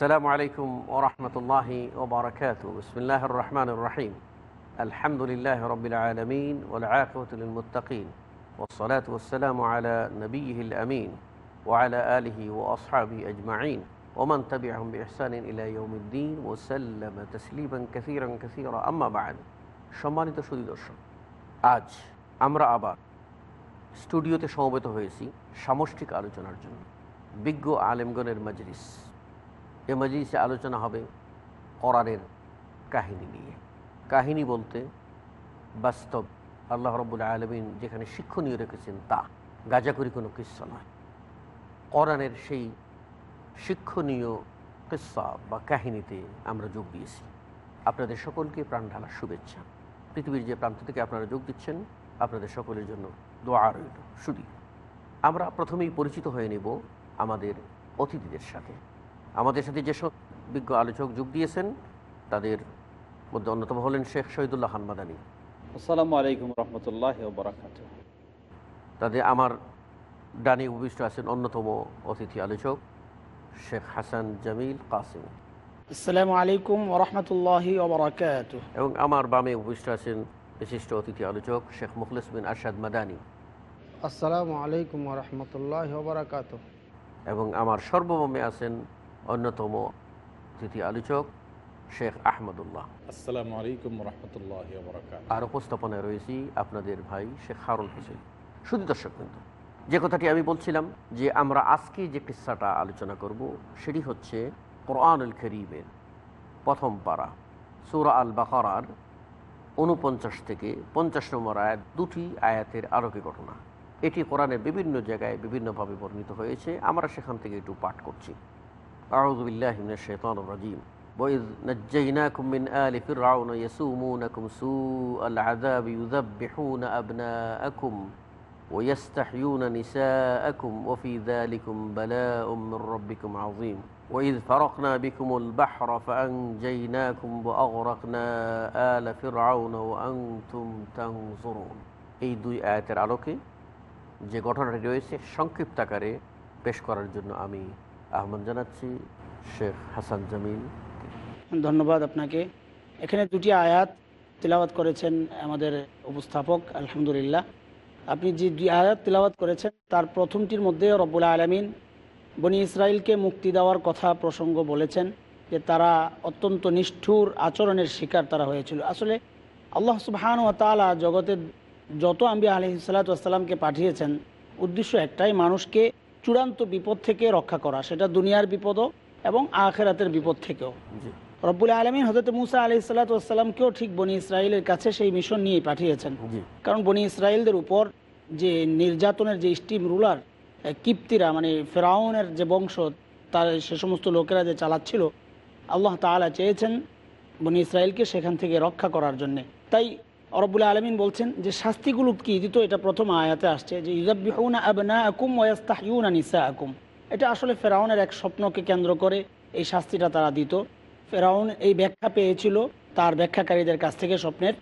السلام عليكم ورحمة الله وبركاته بسم الله الرحمن الرحيم الحمد لله رب العالمين والعاقبة للمتقين والصلاة والسلام على نبيه الأمين وعلى آله وأصحابه أجمعين ومن تبعهم بإحسان إلى يوم الدين وسلم تسليما كثيرا كثيرا أما بعد সম্মানিত সুদী দর্শক আজ আমরা আবার স্টুডিওতে সমবেত হয়েছি সামষ্টিক আলোচনার জন্য বিজ্ঞ আলেমগণের মজলিস এ মজলিসে আলোচনা হবে কোরআনের কাহিনী নিয়ে। কাহিনী বলতে বাস্তব আল্লাহ রব্বুল আলমিন যেখানে শিক্ষণীয় রেখেছেন তা। গাজাকরি কোনো কিস্সা নয়। কোরআনের সেই শিক্ষণীয় কিস্সা বা কাহিনীতে আমরা যোগ দিয়েছি। আপনাদের সকলকে প্রাণ ঢালার শুভেচ্ছা। পৃথিবীর যে প্রান্ত থেকে আপনারা যোগ দিচ্ছেন, আপনাদের সকলের জন্য দোয়া রইল। শুধু আমরা প্রথমেই পরিচিত হয়ে নেব আমাদের অতিথিদের সাথে। আমাদের সাথে যেসব বিজ্ঞ আলোচক যোগ দিয়েছেন তাদের মধ্যে অন্যতম হলেন শেখ শহীদুল্লাহ খান মাদানী। আসসালামু আলাইকুম রহমতুল্লাহ বরাকাত তাদের আমার ডানি উপবিষ্ট আছেন অন্যতম অতিথি আলোচক শেখ হাসান জামিল কাসিম। আসসালামু আলাইকুম ওরহমতুল্লাহ ওবরাকাত এবং আমার বামে উপবিষ্ট আছেন বিশিষ্ট অতিথি আলোচক শেখ মুখলিস বিন আরশাদ মাদানী। আসসালামু আলাইকুম রহমতুল্লাহ বারাকাত এবং আমার সর্বমে আছেন অন্যতম অতিথি আলোচক শেখ আহমদুল্লাহ। আসসালামু আলাইকুম রহমতুল্লাহ আর উপস্থাপনায় রয়েছি আপনাদের ভাই শেখ হারুন হোসেন। শুধু দর্শক কিন্তু যে কথাটি আমি বলছিলাম যে আমরা আজকে যে কিস্সাটা আলোচনা করব সেটি হচ্ছে কোরআনুল করিমের প্রথম পারা সুরা আল বাকারার উনপঞ্চাশ থেকে পঞ্চাশ নম্বর আয়াত দুটি আয়াতের আরোগ্য ঘটনা। এটি কোরআনের বিভিন্ন জায়গায় বিভিন্নভাবে বর্ণিত হয়েছে। আমরা সেখান থেকে একটু পাঠ করছি। আউজুবিল্লাহিমিন শেতান রাজিম وإذ نجيناكم من آل فرعون يسومونكم سوء العذاب يذبحون أبناءكم ويستحيون نساءكم وفي ذلكم بلاء من ربكم عظيم وإذ فرقنا بكم البحر فأنجيناكم وأغرقنا آل فرعون وأنتم تنظرون এই দুই আয়াতের আলোকে যে ঘটনাটি রয়েছে সংক্ষিপ্ত আকারে পেশ করার জন্য আমি আহ্বান জানাচ্ছি শেখ হাসান জামিল। ধন্যবাদ আপনাকে। এখানে দুটি আয়াত তেলাওয়াত করেছেন আমাদের উপস্থাপক, আলহামদুলিল্লাহ। আপনি যে দুই আয়াত তেলাওয়াত করেছেন, তার প্রথমটির মধ্যে রব্বুল আলমিন বনি ইসরায়েলকে মুক্তি দেওয়ার কথা প্রসঙ্গ বলেছেন যে তারা অত্যন্ত নিষ্ঠুর আচরণের শিকার তারা হয়েছিল। আসলে আল্লাহ সুবহান ও তালা জগতের যত আম্বি আলহি সাল্লাতামকে পাঠিয়েছেন, উদ্দেশ্য একটাই, মানুষকে চূড়ান্ত বিপদ থেকে রক্ষা করা সেটা দুনিয়ার বিপদও এবং আখেরাতের বিপদ থেকেও। রব্বুল আলমিন হজরত মুসা আলি সাল্লাতামকেও ঠিক বনি ইসরায়েলের কাছে সেই মিশন নিয়ে পাঠিয়েছেন। কারণ বনি ইসরায়েলদের উপর যে নির্যাতনের যে স্টিম রুলার কিপ্তিরা মানে ফেরাউনের যে বংশ তার সে সমস্ত লোকেরা যে চালাচ্ছিল আল্লাহ তাআলা চেয়েছেন বনি ইসরায়েলকে সেখান থেকে রক্ষা করার জন্যে। তাই রব্বুল আলমিন বলছেন যে শাস্তিগুলো কি? দিত এটা প্রথম আয়াতে আসছে যে আকুম এটা আসলে ফেরাউনের এক স্বপ্নকে কেন্দ্র করে এই শাস্তিটা তারা দিত। ফেরাউন এই ব্যাখ্যা পেয়েছিল তার ব্যাখ্যাকারীদের কাছ থেকে স্বপ্নের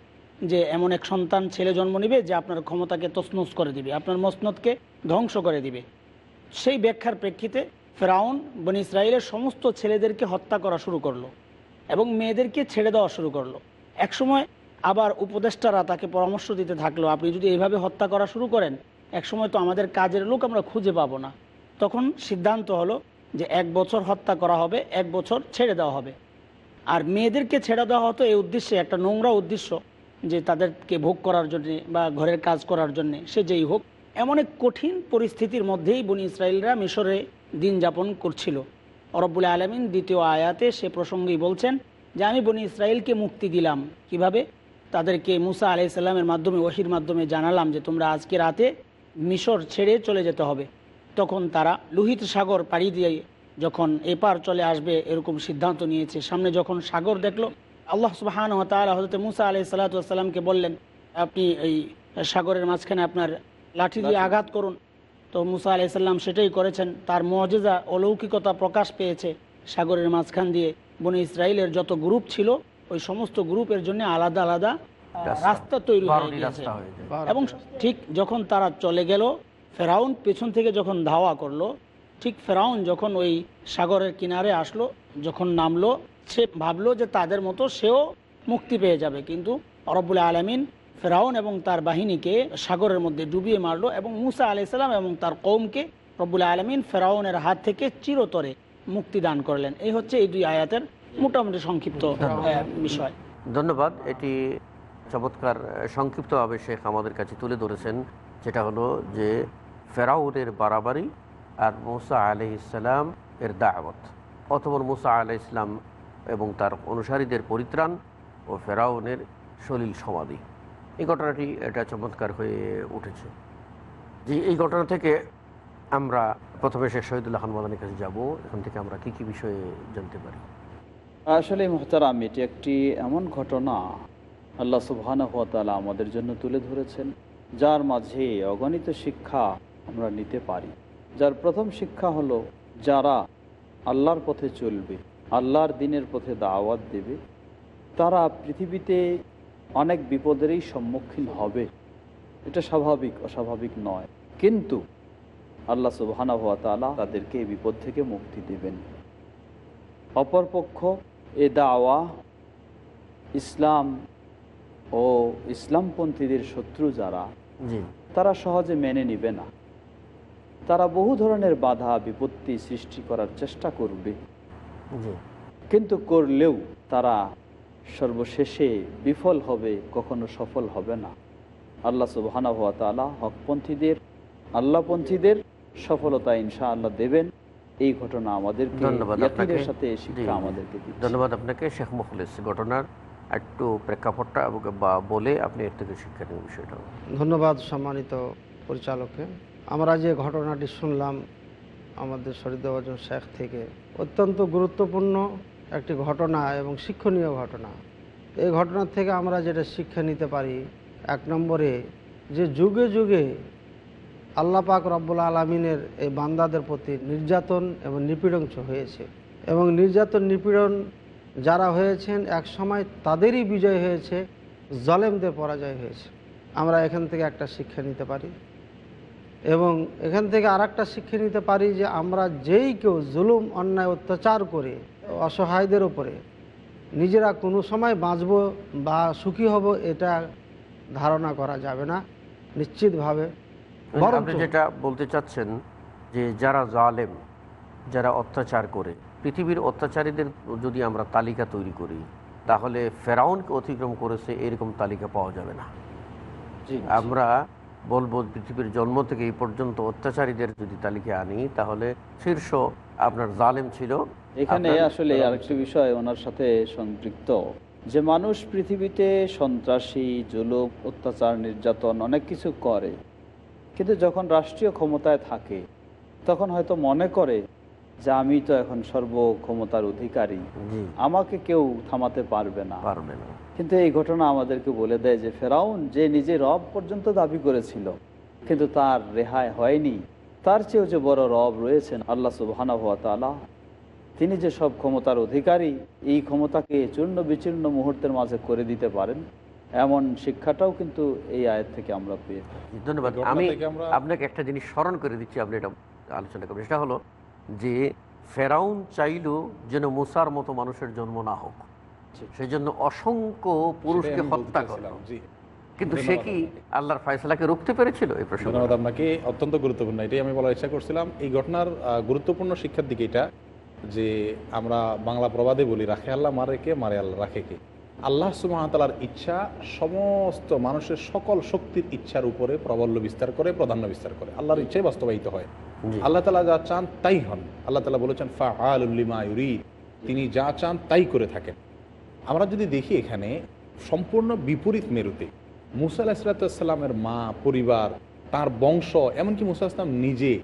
যে এমন এক সন্তান ছেলে জন্ম নিবে যে আপনার ক্ষমতাকে তসনস করে দিবে, আপনার মসনদকে ধ্বংস করে দিবে। সেই ব্যাখ্যার প্রেক্ষিতে ফেরাউন বন ইসরায়েলের সমস্ত ছেলেদেরকে হত্যা করা শুরু করল এবং মেয়েদেরকে ছেড়ে দেওয়া শুরু করল। একসময় আবার উপদেষ্টারা তাকে পরামর্শ দিতে থাকল, আপনি যদি এইভাবে হত্যা করা শুরু করেন, একসময় তো আমাদের কাজের লোক আমরা খুঁজে পাবো না। তখন সিদ্ধান্ত হলো যে এক বছর হত্যা করা হবে, এক বছর ছেড়ে দেওয়া হবে। আর মেয়েদেরকে ছেড়ে দেওয়া হতো এই উদ্দেশ্যে, একটা নোংরা উদ্দেশ্য যে তাদেরকে ভোগ করার জন্যে বা ঘরের কাজ করার জন্যে, সে যেই হোক। এমন এক কঠিন পরিস্থিতির মধ্যেই বনি ইসরায়েলরা মিশরে দিন যাপন করছিল। অরব্বুল আলমিন দ্বিতীয় আয়াতে সে প্রসঙ্গেই বলছেন যে, আমি বনি ইসরায়েলকে মুক্তি দিলাম। কীভাবে? তাদেরকে মুসা আলাইসাল্লামের মাধ্যমে ওহির মাধ্যমে জানালাম যে তোমরা আজকে রাতে মিশর ছেড়ে চলে যেতে হবে। তখন তারা লোহিত সাগর পাড়ি দিয়ে যখন এপার চলে আসবে এরকম সিদ্ধান্ত নিয়েছে। সামনে যখন সাগর দেখল আল্লাহ সুবাহান তালা হজরত মুসা আলাই সাল্লাতামকে বললেন আপনি এই সাগরের মাঝখানে আপনার লাঠি দিয়ে আঘাত করুন। তো মুসা আলাইসাল্লাম সেটাই করেছেন। তার মজেজা অলৌকিকতা প্রকাশ পেয়েছে সাগরের মাঝখান দিয়ে। বনে ইসরায়েলের যত গ্রুপ ছিল ওই সমস্ত গ্রুপের জন্য আলাদা আলাদা রাস্তা। তৈরি হয়ে গিয়েছে। এবং ঠিক যখন তারা চলে গেল ফেরাউন পেছন থেকে যখন ধাওয়া করল ঠিক ফেরাউন যখন ওই সাগরের কিনারে আসলো যখন নামলো সে ভাবলো যে তাদের মতো সেও মুক্তি পেয়ে যাবে। কিন্তু অরবুল আলমিন ফেরাউন এবং তার বাহিনীকে সাগরের মধ্যে ডুবিয়ে মারলো এবং মুসা আলাইসাল্লাম এবং তার কৌমকে রব্বুল আলমিন ফেরাউনের হাত থেকে চিরতরে মুক্তি দান করলেন। এই হচ্ছে এই দুই আয়াতের মোটামুটি সংক্ষিপ্ত বিষয়। ধন্যবাদ। এটি চমৎকার সংক্ষিপ্তভাবে শেখ আমাদের কাছে তুলে ধরেছেন যেটা হলো যে ফেরাউনের বাড়াবাড়ি আর মুসা আলহ ইসলাম এর দাওয়াত। অথবা মুসা আলহ ইসলাম এবং তার অনুসারীদের পরিত্রাণ ও ফেরাউনের সলিল সমাধি। এই ঘটনাটি এটা চমৎকার হয়ে উঠেছে। যে এই ঘটনা থেকে আমরা প্রথমে শেখ শহীদুল্লাহ খান মাদানির কাছে যাব। এখান থেকে আমরা কি কি বিষয়ে জানতে পারি? আসলে মোহতারাম, এটি একটি এমন ঘটনা আল্লাহ সুবহান তালা আমাদের জন্য তুলে ধরেছেন, যার মাঝে অগণিত শিক্ষা আমরা নিতে পারি। যার প্রথম শিক্ষা হলো, যারা আল্লাহর পথে চলবে, আল্লাহর দিনের পথে দাওয়াত দেবে, তারা পৃথিবীতে অনেক বিপদেরই সম্মুখীন হবে। এটা স্বাভাবিক, অস্বাভাবিক নয়। কিন্তু আল্লাহ সুবহানা হাত তালা তাদেরকে এই বিপদ থেকে মুক্তি দেবেন। অপরপক্ষ এ দাওয়া ইসলাম ও ইসলামপন্থীদের শত্রু যারা তারা সহজে মেনে নিবে না। তারা বহু ধরনের বাধা বিপত্তি সৃষ্টি করার চেষ্টা করবে। কিন্তু করলেও তারা সর্বশেষে বিফল হবে কখনো সফল হবে না। আল্লাহ সুবহানা হাত হকপন্থীদের আল্লাহপন্থীদের সফলতা ইনশা আল্লাহ দেবেন। এই ঘটনা আমাদেরকে ধন্যবাদ ইয়াকিনের আপনাকে। সাথে শিক্ষা আমাদেরকে দিচ্ছে। ধন্যবাদ আপনাকে শেখ মুখলিস ঘটনার একটু প্রেক্ষাপটটা বা বলে আপনি এর থেকে শিক্ষা নেবেন বিষয়টা। ধন্যবাদ সম্মানিত পরিচালককে। আমরা যে ঘটনাটি শুনলাম আমাদের শরীরদেওয়াজন শেখ থেকে অত্যন্ত গুরুত্বপূর্ণ একটি ঘটনা এবং শিক্ষণীয় ঘটনা। এই ঘটনা থেকে আমরা যেটা শিক্ষা নিতে পারি এক নম্বরে যে যুগে যুগে আল্লাহ পাক রব্বুল আলমিনের এই বান্দাদের প্রতি নির্যাতন এবং নিপীড়ন হয়েছে। এবং নির্যাতন, নিপীড়ন যারা হয়েছেন, এক সময় তাদেরই বিজয় হয়েছে, জলেমদের পরাজয় হয়েছে। আমরা এখান থেকে একটা শিক্ষা নিতে পারি। এবং এখান থেকে আর একটা শিক্ষা নিতে পারি যে আমরা যেই কেউ জুলুম, অন্যায়, অত্যাচার করে, অসহায়দের উপরে নিজেরা কোনো সময় বাঁচব বা সুখী হব, এটা ধারণা করা যাবে না, নিশ্চিতভাবে। আপনি যেটা বলতে চাচ্ছেন যে যারা জালেম যারা অত্যাচার করে পৃথিবীর অত্যাচারীদের যদি আমরা তালিকা তৈরি করি তাহলে ফেরাউনকে অতিক্রম করেছে এরকম তালিকা পাওয়া যাবে না। আমরা বলব পৃথিবীর জন্ম থেকে এই পর্যন্ত অত্যাচারীদের যদি তালিকা আনি তাহলে শীর্ষ আপনার জালেম ছিল। এখানে আসলে আরেকটি বিষয় ওনার সাথে সম্পৃক্ত। যে মানুষ পৃথিবীতে সন্ত্রাসী জুলুম অত্যাচার নির্যাতন অনেক কিছু করে কিন্তু যখন রাষ্ট্রীয় ক্ষমতায় থাকে তখন হয়তো মনে করে যে আমি তো এখন সর্ব ক্ষমতার অধিকারী আমাকে কেউ থামাতে পারবে না। পারবে না। কিন্তু এই ঘটনা আমাদেরকে বলে দেয় যে ফেরাউন যে নিজে রব পর্যন্ত দাবি করেছিল কিন্তু তার রেহাই হয়নি। তার চেয়েও যে বড় রব রয়েছেন আল্লাহ সুবহানা হাত তাআলা তিনি যে সব ক্ষমতার অধিকারী এই ক্ষমতাকে চূর্ণ বিচূর্ণ মুহূর্তের মাঝে করে দিতে পারেন। এমন শিক্ষাটাও কিন্তু এই আয়ের থেকে আমরা পেয়ে ধন্যবাদ। আমি আপনাকে একটা জিনিস স্মরণ করে দিচ্ছি আপনি এটা আলোচনা করবেন। সেটা হলো যে ফেরাউন চাইলেও যেন মুসার মতো মানুষের জন্ম না হোক। সেই জন্য অসংখ্য পুরুষকে হত্যা করে কিন্তু সে কি আল্লাহর ফয়সলাকে রুখতে পেরেছিল এই প্রশ্ন ধন্যবাদ আপনাকে। অত্যন্ত গুরুত্বপূর্ণ এটাই আমি বলার ইচ্ছা করছিলাম। এই ঘটনার আহ, গুরুত্বপূর্ণ শিক্ষার দিকে এটা যে আমরা বাংলা প্রবাদে বলি রাখে আল্লাহ মারে কে? মারে আল্লাহ রাখে কে? আল্লাহ সুমাতালার ইচ্ছা সমস্ত মানুষের সকল শক্তির ইচ্ছার উপরে প্রবল্য বিস্তার করে প্রাধান্য বিস্তার করে। আল্লাহর ইচ্ছাই বাস্তবায়িত হয়। আল্লাহ তালা যা চান তাই হন। আল্লাহ তালা বলেছেন ফা আলিমা ইউরিদ। তিনি যা চান তাই করে থাকেন। আমরা যদি দেখি এখানে সম্পূর্ণ বিপরীত মেরুতে মুসা আলাহিসাল্লামের মা পরিবার তার বংশ এমনকি মুসা ইসলাম নিজে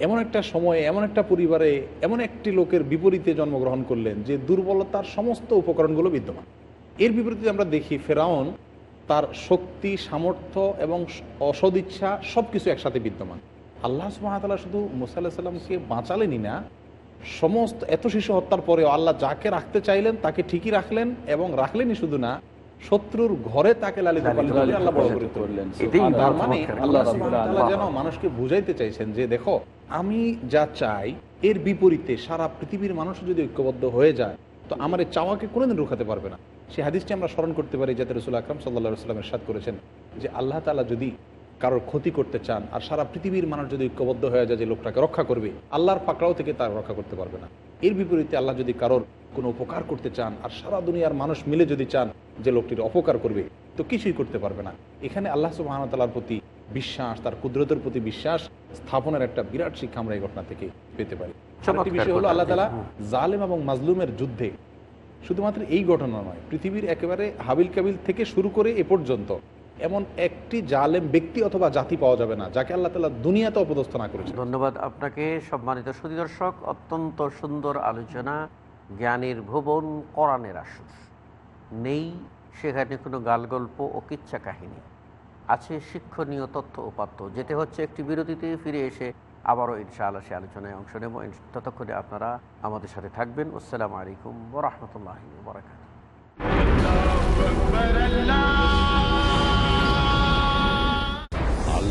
এমন একটা সময়ে এমন একটা পরিবারে এমন একটি লোকের বিপরীতে জন্মগ্রহণ করলেন যে দুর্বলতার সমস্ত উপকরণগুলো বিদ্যমান। এর বিপরীতে আমরা দেখি ফেরাউন তার শক্তি সামর্থ্য এবং অসদিচ্ছা সব কিছু একসাথে বিদ্যমান। আল্লাহ সুবাহতাল্লাহ শুধু মুসা আল্লাহ সাল্লামকে বাঁচালেনই না সমস্ত এত শিশু হত্যার পরেও আল্লাহ যাকে রাখতে চাইলেন তাকে ঠিকই রাখলেন এবং রাখলেনই শুধু না শত্রুর ঘরে তাকে লালিত আল্লাহ বড় করে তুললেন। তার মানে আল্লাহ যেন মানুষকে বুঝাইতে চাইছেন যে দেখো আমি যা চাই এর বিপরীতে সারা পৃথিবীর মানুষ যদি ঐক্যবদ্ধ হয়ে যায় তো আমার এই চাওয়াকে কোনোদিন রুখাতে পারবে না। সেই হাদিসটি আমরা স্মরণ করতে পারি যাতে রসুল আকরাম সাল্লা সাল্লামের সাথ করেছেন যে আল্লাহ তালা যদি কারোর ক্ষতি করতে চান আর সারা পৃথিবীর মানুষ যদি ঐক্যবদ্ধ হয়ে যায় যে লোকটাকে রক্ষা করবে আল্লাহর পাকড়াও থেকে তার রক্ষা করতে পারবে না। এর বিপরীতে আল্লাহ যদি কারোর কোনো উপকার করতে চান আর সারা দুনিয়ার মানুষ মিলে যদি চান যে লোকটির অপকার করবে তো কিছুই করতে পারবে না। এখানে আল্লাহ সুবাহতালার প্রতি বিশ্বাস তার কুদরতের প্রতি বিশ্বাস স্থাপনের একটা বিরাট শিক্ষা আমরা এই ঘটনা থেকে পেতে পারি। বিষয় হলো আল্লাহ তালা জালেম এবং মাজলুমের যুদ্ধে শুধুমাত্র এই ঘটনা নয়, পৃথিবীর একেবারে হাবিল কাবিল থেকে শুরু করে এ পর্যন্ত এমন একটি জালেম ব্যক্তি অথবা জাতি পাওয়া যাবে না, যাকে আল্লাহ তালা দুনিয়াতে অপদস্থ না করেছে। ধন্যবাদ আপনাকে সম্মানিত সুদী দর্শক অত্যন্ত সুন্দর আলোচনা, জ্ঞানের ভুবন, কোরআনের আসর। নেই, সেখানে কোনো গালগল্প ও কিচ্ছা কাহিনী। আছে শিক্ষণীয় তথ্য উপাত্ত। যেতে হচ্ছে একটি বিরতিতে, ফিরে এসে আবারও ইনশাআল্লাহ সে আলোচনায় অংশ নেব। ততক্ষণে আপনারা আমাদের সাথে থাকবেন। আসসালামু আলাইকুম ওরহমতুল্লাহ বরাকাত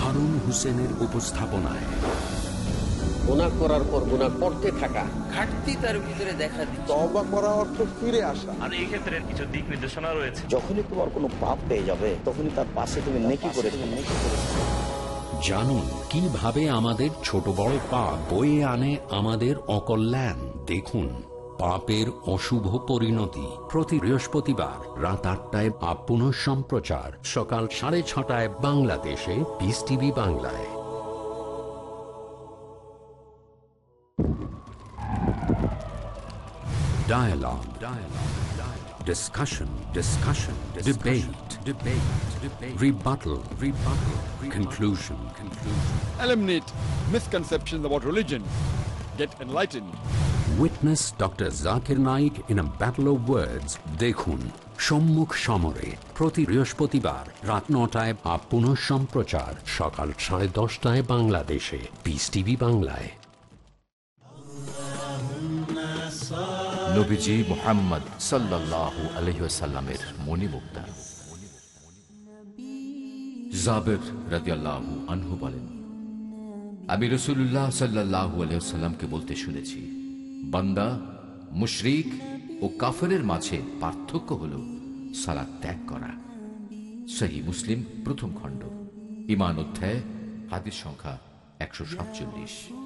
হারুন হোসেনের উপস্থাপনায়। গুণা করার পর গুণা করতে থাকা। ঘাটতি তার ভিতরে দেখা দিচ্ছে। তবা করা অর্থ ফিরে আসা। আর এই ক্ষেত্রে কিছু দিক নির্দেশনা রয়েছে। যখনই তোমার কোনো পাপ পেয়ে যাবে তখনই তার পাশে তুমি নেকি করে নেকি করে জানুন কীভাবে আমাদের ছোট বড় পাপ বয়ে আনে আমাদের অকল্যাণ? দেখুন। পাপের অশুভ পরিণতি প্রতি বৃহস্পতিবার রাত আটটায় আপ পুনঃ সম্প্রচার সকাল সাড়ে ছটায় বাংলাদেশে পিস টিভি বাংলায় Dialogue. Dialogue. Dialogue. Discussion. Discussion. Debate. Debate. Debate. Rebuttal. Rebuttal. Conclusion. Conclusion. eliminate misconceptions about religion. Get enlightened. Witness Dr. Zakir Naik in a battle of words. দেখুন সম্মুখ সমরে প্রতি বৃহস্পতিবার রাত নটায় বা পুনঃ সম্প্রচার সকাল সাড়ে দশটায় বাংলাদেশে পিস টিভি বাংলায় নবীজি মোহাম্মদ সাল্লাল্লাহু আলহিসাল্লামের আনহু বলেন, আমি রসুল্লাহ সাল্লাহু আলহিসাল্লামকে বলতে শুনেছি বান্দা, মুশরিক ও কাফেরের মাঝে পার্থক্য হল সালাদ ত্যাগ করা। সেই মুসলিম প্রথম খণ্ড। ইমান অধ্যায়, হাদিস সংখ্যা একশো সাতচল্লিশ।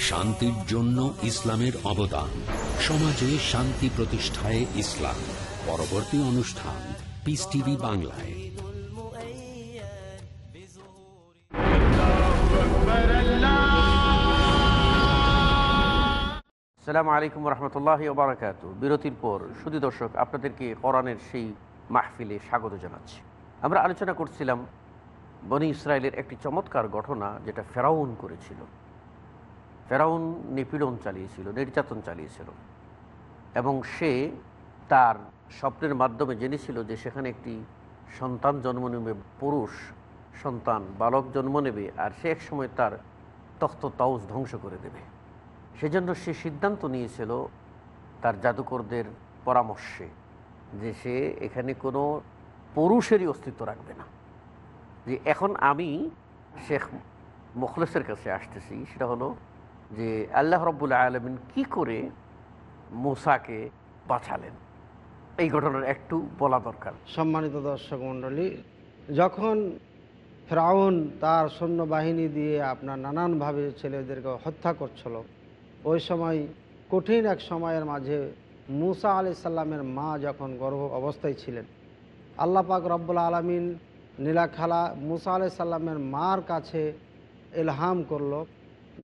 শান্তির জন্য ইসলামের অবদান। সমাজে শান্তি প্রতিষ্ঠায় ইসলাম। পরবর্তী অনুষ্ঠান পিস টিভি বাংলায়। সালামু আলাইকুম রহমতুল্লাহ ওবরাকাত বিরতির পর শুধু দর্শক, আপনাদেরকে কোরআনের সেই মাহফিলে স্বাগত জানাচ্ছি। আমরা আলোচনা করছিলাম বনি ইসরায়েলের একটি চমৎকার ঘটনা, যেটা ফেরাউন করেছিল। ফেরাউন নিপীড়ন চালিয়েছিল, নির্যাতন চালিয়েছিল। এবং সে তার স্বপ্নের মাধ্যমে জেনেছিল যে সেখানে একটি সন্তান জন্ম নেবে, পুরুষ সন্তান, বালক জন্ম নেবে, আর সে এক সময় তার তখ্ত তাউস ধ্বংস করে দেবে। সেজন্য সে সিদ্ধান্ত নিয়েছিল তার জাদুকরদের পরামর্শে যে সে এখানে কোনো পুরুষেরই অস্তিত্ব রাখবে না। যে এখন আমি শেখ মুখলেসের কাছে আসতেছি, সেটা হলো যে আল্লাহ রব্বুল্লা আলমিন কি করে মুসাকে বাঁচালেন? এই ঘটনার একটু বলা দরকার। সম্মানিত দর্শক মণ্ডলী, যখন ফ্রাউন তার সৈন্যবাহিনী দিয়ে আপনার নানানভাবে ছেলেদেরকে হত্যা করছিল, ওই সময় কঠিন এক সময়ের মাঝে মুসা আলি সাল্লামের মা যখন গর্ভ অবস্থায় ছিলেন, আল্লাহ পাক রব্বুল আলমিন নীলাখালা মুসা আলি সাল্লামের মার কাছে এলহাম করল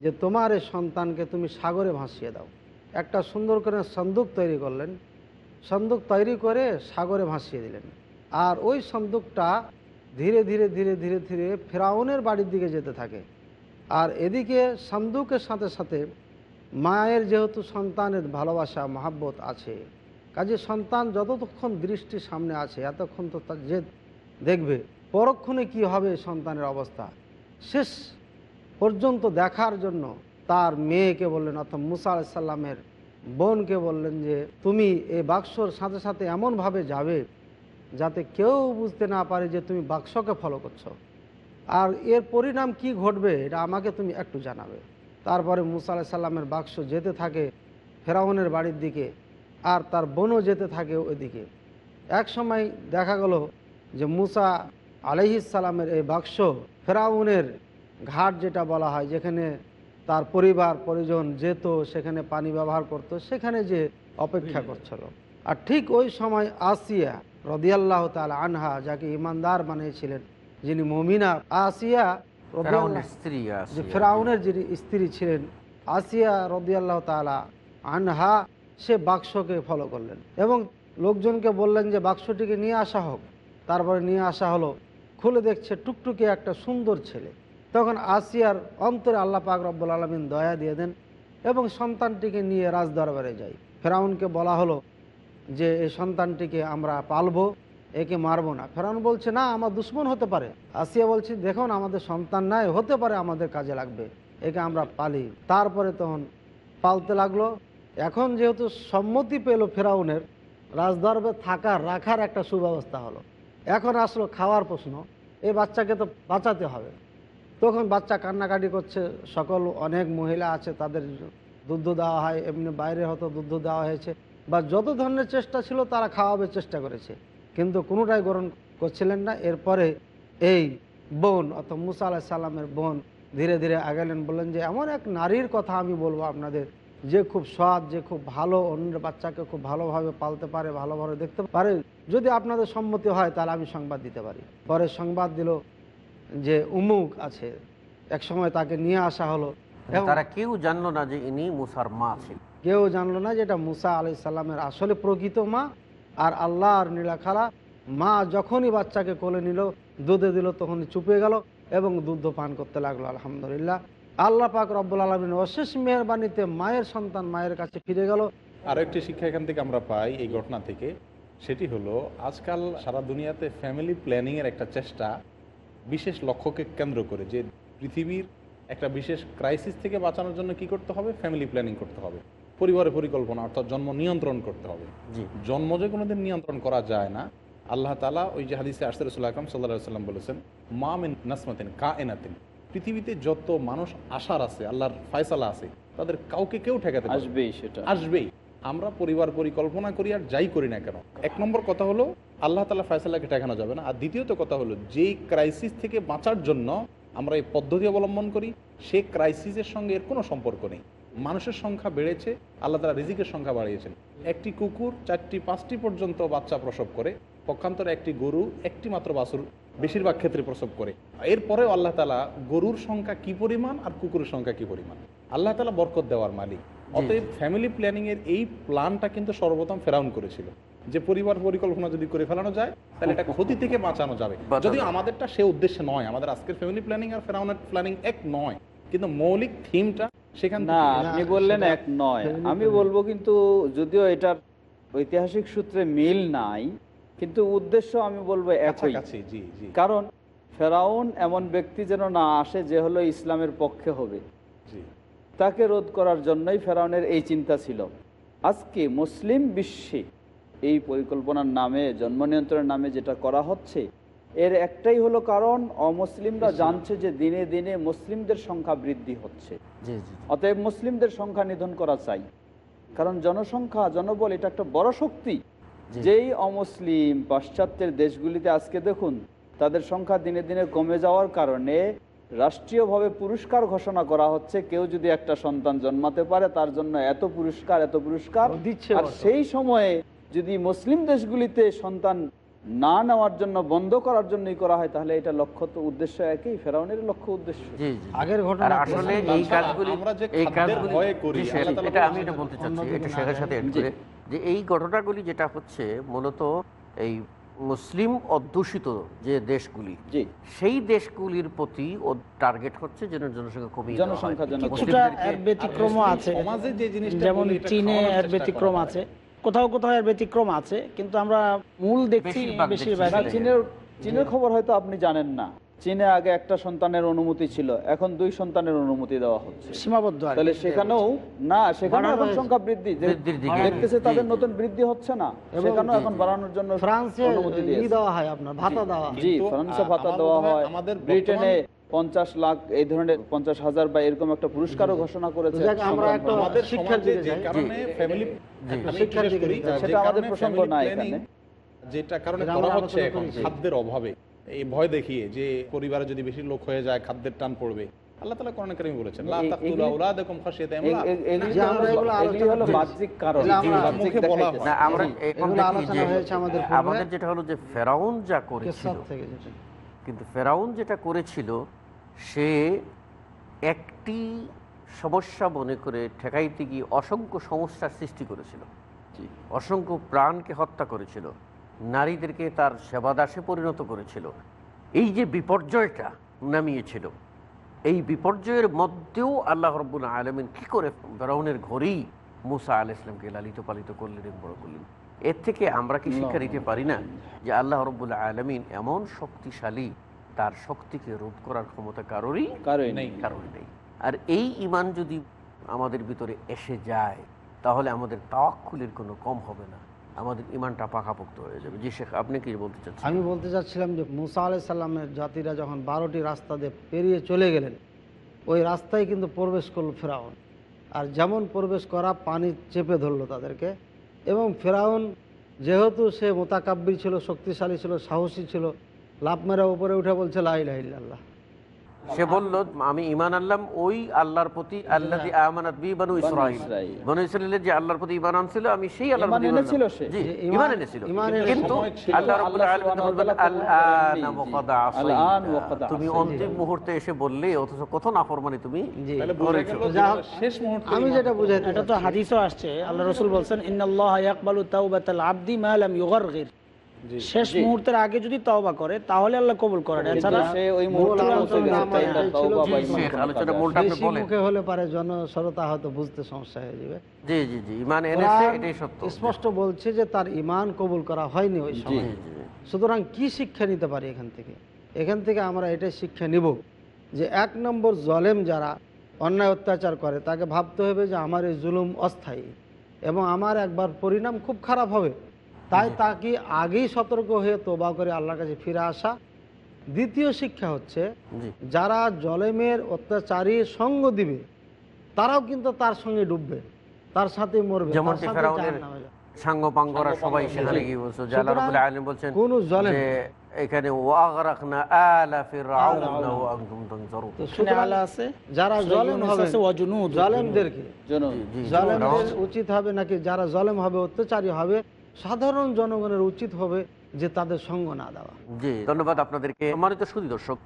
যে তোমার এই সন্তানকে তুমি সাগরে ভাসিয়ে দাও। একটা সুন্দর করে সন্দুক তৈরি করলেন। সন্দুক তৈরি করে সাগরে ভাসিয়ে দিলেন। আর ওই সন্দুকটা ধীরে ধীরে ধীরে ধীরে ধীরে ফেরাউনের বাড়ির দিকে যেতে থাকে। আর এদিকে সন্দুকের সাথে সাথে মায়ের যেহেতু সন্তানের ভালোবাসা, মহাব্বত আছে, কাজে সন্তান যতক্ষণ দৃষ্টি সামনে আছে, এতক্ষণ তো তার যে দেখবে। পরক্ষণে কি হবে সন্তানের অবস্থা? শেষ পর্যন্ত দেখার জন্য তার মেয়েকে বললেন, অর্থাৎ মুসা আলাইসাল্লামের বোনকে বললেন যে, তুমি এই বাক্সর সাথে সাথে এমনভাবে যাবে যাতে কেউ বুঝতে না পারে যে তুমি বাক্সকে ফলো করছ। আর এর পরিণাম কি ঘটবে এটা আমাকে তুমি একটু জানাবে। তারপরে মুসা আলাহ সাল্লামের বাক্স যেতে থাকে ফেরাউনের বাড়ির দিকে আর তার বোনও যেতে থাকে ওইদিকে। এক সময় দেখা গেল যে মুসা আলহিসাল্লামের এই বাক্স ফেরাউনের ঘাট যেটা বলা হয় যেখানে তার পরিবার পরিজন যেত সেখানে পানি ব্যবহার করত সেখানে যে অপেক্ষা করছিল। আর ঠিক ওই সময় আসিয়া রদিয়াল্লাহ তাল আনহা যাকে ইমানদার বানিয়েছিলেন যিনি মমিনা আসিয়া ফেরাউনের যিনি স্ত্রী ছিলেন আসিয়া রদিয়াল্লাহ তালা আনহা সে বাক্সকে ফলো করলেন এবং লোকজনকে বললেন যে বাক্সটিকে নিয়ে আসা হোক। তারপরে নিয়ে আসা হলো খুলে দেখছে টুকটুকে একটা সুন্দর ছেলে। তখন আসিয়ার অন্তরে আল্লাহ পাক রব্বুল আলমিন দয়া দিয়ে দেন এবং সন্তানটিকে নিয়ে রাজ দরবারে যাই। ফেরাউনকে বলা হলো যে এই সন্তানটিকে আমরা পালবো, একে মারবো না। ফেরাউন বলছে, না, আমার দুশ্মন হতে পারে। আসিয়া বলছি, দেখুন, আমাদের সন্তান নাই, হতে পারে আমাদের কাজে লাগবে, একে আমরা পালি। তারপরে তখন পালতে লাগল। এখন যেহেতু সম্মতি পেল ফেরাউনের, রাজদরবে থাকার রাখার একটা সুব্যবস্থা হলো। এখন আসলো খাওয়ার প্রশ্ন এই বাচ্চাকে তো বাঁচাতে হবে। তখন বাচ্চা কান্নাকাটি করছে, সকল অনেক মহিলা আছে, তাদের দুধ দেওয়া হয়, এমনি বাইরে হয়তো দুধ দেওয়া হয়েছে, বা যত ধরনের চেষ্টা ছিল তারা খাওয়াবে চেষ্টা করেছে, কিন্তু কোনোটাই গ্রহণ করছিলেন না। এরপরে এই বোন, অর্থাৎ মুসা আলাহ সাল্লামের বোন, ধীরে ধীরে আগালেন, বললেন যে, এমন এক নারীর কথা আমি বলব আপনাদের, যে খুব সৎ, যে খুব ভালো, অন্যের বাচ্চাকে খুব ভালোভাবে পালতে পারে, ভালোভাবে দেখতে পারে। যদি আপনাদের সম্মতি হয় তাহলে আমি সংবাদ দিতে পারি। পরে সংবাদ দিল যে উমুক আছে। এক সময় তাকে নিয়ে আসা হলো। তারা কেউ জানলো না যে ইনি মুসার মা ছিল কেউ জানলো না যে এটা মুসা আলাই সাল্লামের আসলে প্রকৃত মা। আর আল্লাহর নীলাখালা মা যখনই বাচ্চাকে কোলে নিল দুধে দিল তখনই চুপে গেল এবং দুধ পান করতে লাগল আলহামদুলিল্লাহ। আল্লাহ পাক রব্বুল আলমিন অশেষ মেহরবানিতে মায়ের সন্তান মায়ের কাছে ফিরে গেল। আরও একটি শিক্ষা এখান থেকে আমরা পাই এই ঘটনা থেকে। সেটি হলো আজকাল সারা দুনিয়াতে ফ্যামিলি প্ল্যানিংয়ের একটা চেষ্টা বিশেষ লক্ষ্যকে কেন্দ্র করে যে পৃথিবীর একটা বিশেষ ক্রাইসিস থেকে বাঁচানোর জন্য কি করতে হবে? ফ্যামিলি প্ল্যানিং করতে হবে। পরিবারের পরিকল্পনা অর্থাৎ জন্ম নিয়ন্ত্রণ করতে হবে। জি। জন্ম যে কোনোদিন নিয়ন্ত্রণ করা যায় না আল্লাহ তালা ওই যে হাদিসে রসুল আকরম সাল্লাহ সাল্লাম বলেছেন মা মিন নাসমাতিন কা এনাতিন পৃথিবীতে যত মানুষ আশার আছে আল্লাহর ফায়সালা আছে তাদের কাউকে কেউ ঠেকাতে আসবেই সেটা। আসবেই। আমরা পরিবার পরিকল্পনা করি আর যাই করি না কেন। এক নম্বর কথা হলো, আল্লাহ তালা ফয়সালাকে ঠেকানো যাবে না। আর দ্বিতীয়ত কথা হলো, যেই ক্রাইসিস থেকে বাঁচার জন্য আমরা এই পদ্ধতি অবলম্বন করি, সে ক্রাইসিসের সঙ্গে এর কোনো সম্পর্ক নেই। মানুষের সংখ্যা বেড়েছে, আল্লাহ তালা রিজিকের সংখ্যা বাড়িয়েছেন। একটি কুকুর চারটি পাঁচটি পর্যন্ত বাচ্চা প্রসব করে, পক্ষান্তরে একটি গরু একটি মাত্র বাছুর বেশিরভাগ ক্ষেত্রে প্রসব করে। এরপরেও আল্লাহ তালা গরুর সংখ্যা কি পরিমাণ আর কুকুরের সংখ্যা কি পরিমাণ? আল্লাহ তালা বরকত দেওয়ার মালিক। অতএব ফ্যামিলি প্ল্যানিং এর এই প্ল্যানটা কিন্তু সর্বপ্রথম ফেরাউন করেছিল। যে পরিবার পরিকল্পনা যদি করে ফেলানো যায় তাহলে এটা ক্ষতি থেকে বাঁচানো যাবে। যাবে। আমাদেরটা সে উদ্দেশ্যে নয় আমাদের আজকের ফ্যামিলি প্ল্যানিং আর ফেরাউনের প্ল্যানিং এক নয় কিন্তু মৌলিক থিমটা সেখান না আপনি বললেন এক নয়। আমি বলব কিন্তু যদিও এটার ঐতিহাসিক সূত্রে মিল নাই কিন্তু উদ্দেশ্য আমি বলব একই। কাছাকাছি জি জি। কারণ ফেরাউন এমন ব্যক্তি যেন না আসে যে হলো ইসলামের পক্ষে হবে। জি। তাকে রোধ করার জন্যই ফেরাউনের এই চিন্তা ছিল। আজকে মুসলিম বিশ্বে এই পরিকল্পনার নামে জন্ম নিয়ন্ত্রণের নামে যেটা করা হচ্ছে এর একটাই হলো কারণ অমুসলিমরা জানছে যে দিনে দিনে মুসলিমদের সংখ্যা বৃদ্ধি হচ্ছে। অতএব মুসলিমদের সংখ্যা নিধন করা চাই। কারণ জনসংখ্যা জনবল এটা একটা বড় শক্তি। যেই অমুসলিম পাশ্চাত্যের দেশগুলিতে আজকে দেখুন তাদের সংখ্যা দিনে দিনে কমে যাওয়ার কারণে রাষ্ট্রীয়ভাবে পুরস্কার ঘোষণা করা হচ্ছে কেউ যদি একটা সন্তান জন্মাতে পারে তার জন্য এত পুরস্কার এত পুরস্কার। দিচ্ছে আর সেই সময়ে যদি মুসলিম দেশগুলিতে সন্তান না নেওয়ার জন্য বন্ধ করার জন্যই করা হয় তাহলে এটা লক্ষ্য তো উদ্দেশ্য একই ফেরাউনের লক্ষ্য উদ্দেশ্য। জি জি। আগের ঘটনা আসলে এই কাজগুলি আমরা যে এই কাজগুলি এটা আমি এটা বলতে চাচ্ছি এটা শেখের সাথে যে এই ঘটনাগুলি যেটা হচ্ছে মূলত এই মুসলিম অধ্যুষিত যে দেশগুলি সেই দেশগুলির প্রতি টার্গেট হচ্ছে যেন জনসংখ্যা কমিয়ে জনসংখ্যা কমে। ব্যতিক্রমও আছে। যে জিনিসটা যেমন চীনে এর ব্যতিক্রম আছে। কোথাও কোথাও এর ব্যতিক্রম আছে কিন্তু আমরা মূল দেখছি বেশিরভাগ। চীনের চীনের খবর হয়তো আপনি জানেন না। চীনে আগে একটা সন্তানের অনুমতি ছিল এখন দুই সন্তানের অনুমতি দেওয়া হচ্ছে। সীমাবদ্ধ তাহলে সেখানেও না বাড়ানো এখন সংখ্যা বৃদ্ধি। দেখতেছে তাদের নতুন বৃদ্ধি হচ্ছে না সেখানেও এখন বাড়ানোর জন্য ফ্রান্সে অনুমতি দেওয়া হয় আপনার ভাতা দেওয়া জি ফ্রান্সে ভাতা দেওয়া হয়। আমাদের ব্রিটেনে পঞ্চাশ লাখ এই ধরনের পঞ্চাশ হাজার বা এরকম একটা পুরস্কারও ঘোষণা করেছে সেটা আমাদের প্রসঙ্গ না এখানে। যেটা কারণে করা হচ্ছে এখন খাদ্যের অভাবে। এই ভয় দেখিয়ে যে পরিবারে যদি বেশি লোক হয়ে যায় খাদ্যের টান পড়বে। আল্লাহ তাআলা কোরআন কারীমে বলেছেন লা তাকতুলু আওলাদাকুম খাশিয়াতা ইমলাক এ- এগুলি যে তো আমরা হলো- এগুলো হলো বাহ্যিক কারণ। এগুলো আমরা বাহ্যিক মুখে বলা দেখাইতেছে। না আমরা এখন আলোচনা হয়েছে আমাদের আমাদের যেটা হলো যে ফেরাউন যা করেছিল কিন্তু ফেরাউন যেটা করেছিল সে একটি সমস্যা মনে করে ঠেকাইতে গিয়ে অসংখ্য সমস্যার সৃষ্টি করেছিল। অসংখ্য প্রাণকে হত্যা করেছিল। নারীদেরকে তার সেবাদাসে পরিণত করেছিল। এই যে বিপর্যয়টা নামিয়েছিল এই বিপর্যয়ের মধ্যেও আল্লাহ রব্বুল আলমিন কি করে ফেরাউনের ঘরেই মুসা আল ইসলামকে লালিত পালিত করলেন এবং বড় করলেন? এর থেকে আমরা কি শিক্ষা নিতে পারি না যে আল্লাহ রব্বুল আলমিন এমন শক্তিশালী তার শক্তিকে রোধ করার ক্ষমতা কারোরই কারণ নেই। আর এই ইমান যদি আমাদের ভিতরে এসে যায় তাহলে আমাদের তাওয়াক্কুলের কোনো কম হবে না। আমাদের ইমানটা পাকাপোক্ত হয়ে যাবে। জি শেখ, আপনি কি বলতে চাচ্ছেন? আমি বলতে চাচ্ছিলাম যে মুসা আলাই সাল্লামের জাতিরা যখন বারোটি রাস্তা দিয়ে পেরিয়ে চলে গেলেন, ওই রাস্তায় কিন্তু প্রবেশ করল ফেরাউন। আর যেমন প্রবেশ করা পানি চেপে ধরলো তাদেরকে, এবং ফেরাউন যেহেতু সে মোতাকাব্বির ছিল, শক্তিশালী ছিল, সাহসী ছিল লাভ মেরা উপরে উঠে বলছে লাইল্লাহ সে বলল আমি ইমান আনলাম ওই আল্লাহর প্রতি আল্লাহ আমানাত বি বানু ইসরাইল ইসরাইল। ইসরাইলের যে আল্লাহর প্রতি ইমান আনছিল আমি সেই আল্লাহর প্রতি ঈমান এনেছিল সে। জি যে ঈমান- ইমান এনেছিল কিন্তু আল্লাহ রাব্বুল আলামিন ওয়াকাদ। আসাইতা। ওয়াকাদ তুমি অন্তিম মুহূর্তে এসে বললে অথচ কত নাফরমানি তুমি করেছ। শেষ মুহূর্তে আমি যেটা বুঝাইতে এটা তো হাদিসও আসছে আল্লাহ রসুল বলছেন ইন্নাল্লাহ ইয়াকবালু তাওবাতাল আবদি মা লাম ইউগারগির শেষ মুহূর্তের আগে যদি তওবা করে তাহলে আল্লাহ কবুল করেন। এছাড়া সে ওই আলোচনা ঈমান মূলটা আপনি বলেন। মুখে হলে পারে জনসরতা হয়তো বুঝতে সমস্যা হয়ে যাবে। জি জি জি। ইমান এনেছে এটাই সত্য। স্পষ্ট বলছে যে তার ইমান কবুল করা হয়নি ওই সময়। সুতরাং কি শিক্ষা নিতে পারি এখান থেকে? এখান থেকে আমরা এটাই শিক্ষা নিব যে এক নম্বর জলেম যারা অন্যায় অত্যাচার করে তাকে ভাবতে হবে যে আমার এই জুলুম অস্থায়ী এবং আমার একবার পরিণাম খুব খারাপ হবে। তাই তাকে আগেই সতর্ক হয়ে তোবা করে আল্লাহর কাছে ফিরে আসা। দ্বিতীয় শিক্ষা হচ্ছে যারা জলেমের অত্যাচারী সঙ্গ দিবে তারাও কিন্তু তার সঙ্গে ডুববে তার সাথে মরবে সবাই সেখানে গিয়ে বলছো বলছেন কোনো জলেম এখানে জলেম হবে। জলেমদেরকে জলেমদের উচিত হবে নাকি যারা জলেম হবে অত্যাচারী হবে সাধারণ জনগণের উচিত হবে যে তাদের সঙ্গ না দেওয়া। জি, ধন্যবাদ আপনাদেরকে। সম্মানিত সুদী দর্শক,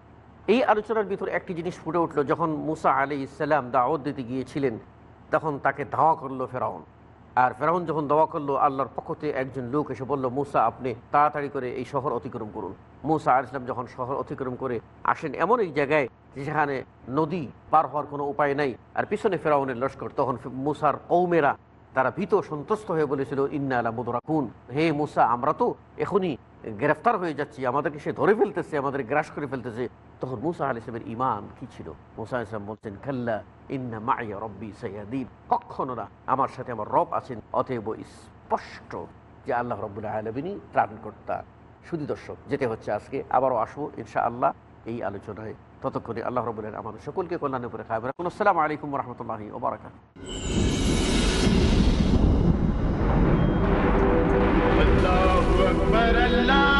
এই আলোচনার ভিতর একটি জিনিস ফুটে উঠল। যখন মুসা আলী ইসলাম দাওয়াত দিতে গিয়েছিলেন, তখন তাকে ধাওয়া করল ফেরাউন। আর ফেরাউন যখন দোয়া করল, আল্লাহর পক্ষতে একজন লোক এসে বলল, মুসা, আপনি তাড়াতাড়ি করে এই শহর অতিক্রম করুন। মুসা আল ইসলাম যখন শহর অতিক্রম করে আসেন, এমন এক জায়গায় যেখানে নদী পার হওয়ার কোনো উপায় নাই, আর পিছনে ফেরাউনের লস্কর, তখন মুসার কৌমেরা তারা ভীত সন্তুষ্ট হয়ে বলেছিল, ইন্না আলা মুদরাকুন। হে মুসা, আমরা তো এখনই গ্রেফতার হয়ে যাচ্ছি, আমাদেরকে সে ধরে ফেলতেছে, আমাদের গ্রাস করে ফেলতেছে। তখন মুসা আল ইসলামের ইমান কি ছিল? মুসা ইসলাম বলছেন খাল্লা ইন্না মাইয়া রব্বি সৈয়াদিন। কখনো না, আমার সাথে আমার রব আছেন, অতএব স্পষ্ট যে আল্লাহ রব্বুল্লাহ আলমিনই ত্রাণকর্তা। শুধু দর্শক, যেতে হচ্ছে আজকে, আবারও আসব ইনশা আল্লাহ এই আলোচনায়। ততক্ষণে আল্লাহ রবুল্লাহ আমাদের সকলকে কল্যাণে করে খাবার আসসালামু আলাইকুম রহমতুল্লাহ ওবরাকাত أكبر الله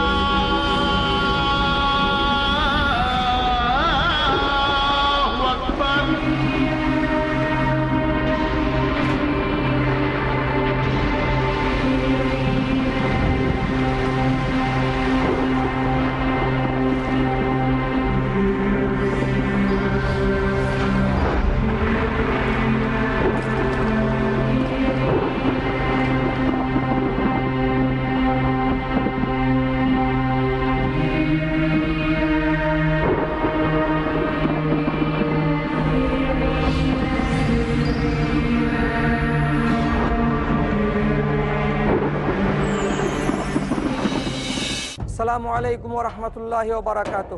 সালামু আলাইকুম রহমতুল্লাহ বারাকাত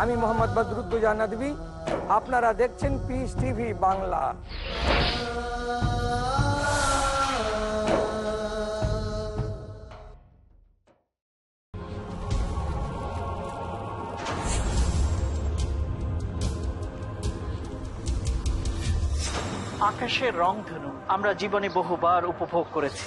আমি মোহাম্মদ বদরুদ্দুজা নদী আপনারা দেখছেন পিস টিভি বাংলা। আকাশের রং ধনু, আমরা জীবনে বহুবার উপভোগ করেছি।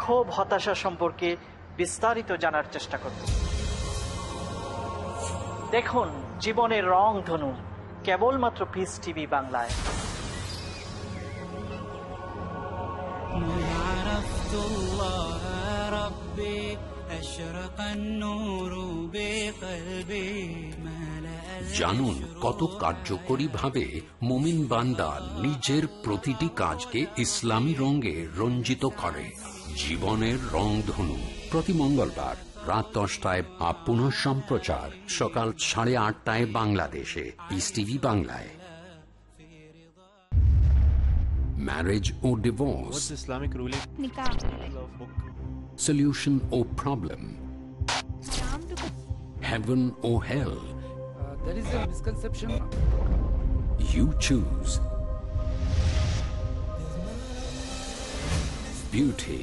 ক্ষোভ হতাশা সম্পর্কে বিস্তারিত জানার চেষ্টা করব। দেখুন, জীবনের রং ধনু, কেবলমাত্র পিস টিভি বাংলায়। জানুন কত কার্যকরী ভাবে মুমিন বান্দা নিজের প্রতিটি কাজকে ইসলামী রঙে রঞ্জিত করে। জীবনের রংধনু প্রতি মঙ্গলবার রাত দশটায় আপ পুনঃ সম্প্রচার সকাল সাড়ে আটটায় বাংলাদেশে। পিস টিভি বাংলায়। Marriage O divorce Islamic ruling solution or problem heaven or hell there is a misconception. You choose. Beauty